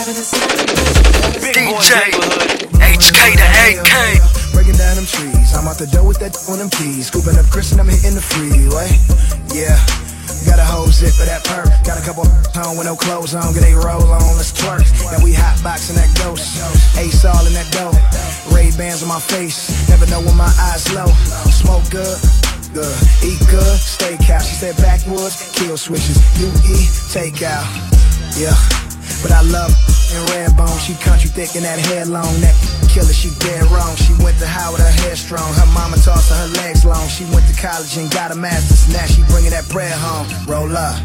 DJ HK to AK. Breaking down them trees. I'm out the door with that on them keys. Scooping up Chris and I'm hitting the freeway. Yeah. Got a whole zip for that perk. Got a couple home with no clothes on. Get a roll on, let's twerk. Now we hot boxing that ghost. Ace all in that dough. Ray Bans on my face. Never know when my eyes low. Smoke good. Good. Eat good. stay Steakhouse. She said backwoods. Kill switches. You eat. Take out. Yeah. But I love in red bone. She country thick and that hair long. That killer, she dead wrong. She went to Howard, her hair strong. Her mama tossed her, her legs long. She went to college and got a master's. Now she bringing that bread home. Roll up.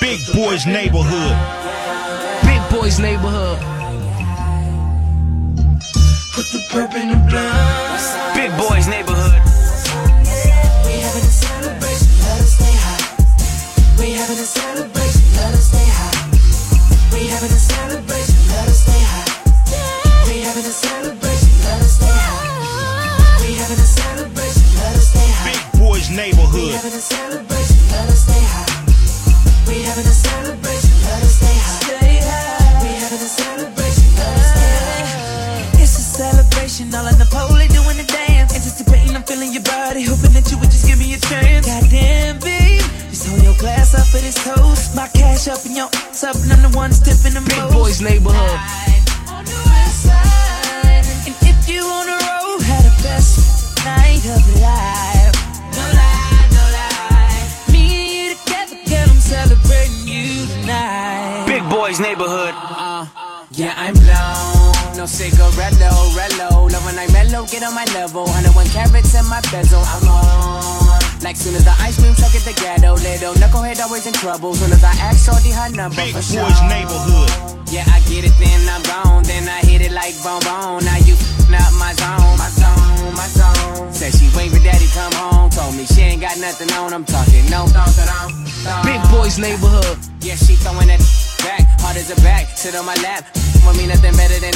Big Boys Neighborhood. Big Boys Neighborhood. Put the purple in the blood. Big Boys Neighborhood. We having a celebration, let us stay high. We having a celebration, Neighborhood. Toast. Up and your ass up, and I'm the one tipping the Big most. Boys Neighborhood. On the west side. And if you on the road, had the best night of your life. No lie, no lie. Me and you together, girl, I'm celebrating you tonight. Big Boys Neighborhood. Uh, yeah, I'm blown. No cigarello, rello. Love when I mellow, get on my level. 101 carats in my bezel. I'm on. Like soon as the ice cream truck at the ghetto, little knucklehead always in trouble. Soon as I ask Shorty her number Big for Boys sure. Neighborhood. Yeah, I get it, then I'm gone. Then I hit it like bone bone. Now you f***ing up my zone, my zone, my zone. Said she wait for daddy come home. Told me she ain't got nothing on. I'm talking no. Big Boys Neighborhood. Yeah, she throwing that back, hard as a back, sit on my lap. Want me nothing better than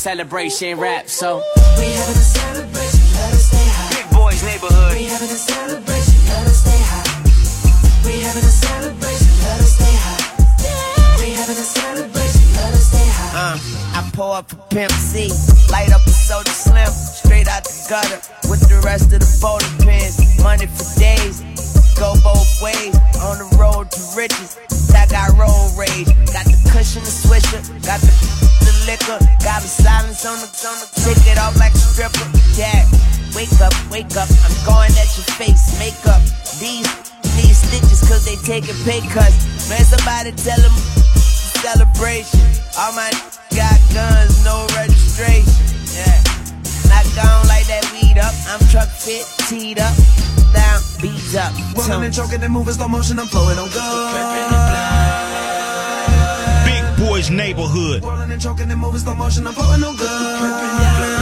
celebration rap, so We having a celebration, let us stay high. Big Boys Neighborhood. We having a celebration, let us stay high. We having a celebration, let us stay high. We having a celebration, let us stay high. Uh, I pour up a Pimp C, light up a soda slim, straight out the gutter with the rest of the bowling pins. Money for days, go both ways on the road to riches. I got road rage, got the cushion, the swisher, got the the liquor, got the silence on the on the take it off like a stripper. Yeah, wake up, wake up, I'm going at your face, makeup. These need stitches cause they taking pay cuts. Man, somebody tell them celebration. All my got guns, no registration. Yeah. Not gone like that weed up. I'm truck fit, teed up, down, beats up. Rolling and choking and moving slow motion, I'm flowing on good. Neighborhood. Rolling and choking and moving slow motion, I'm flowing on good.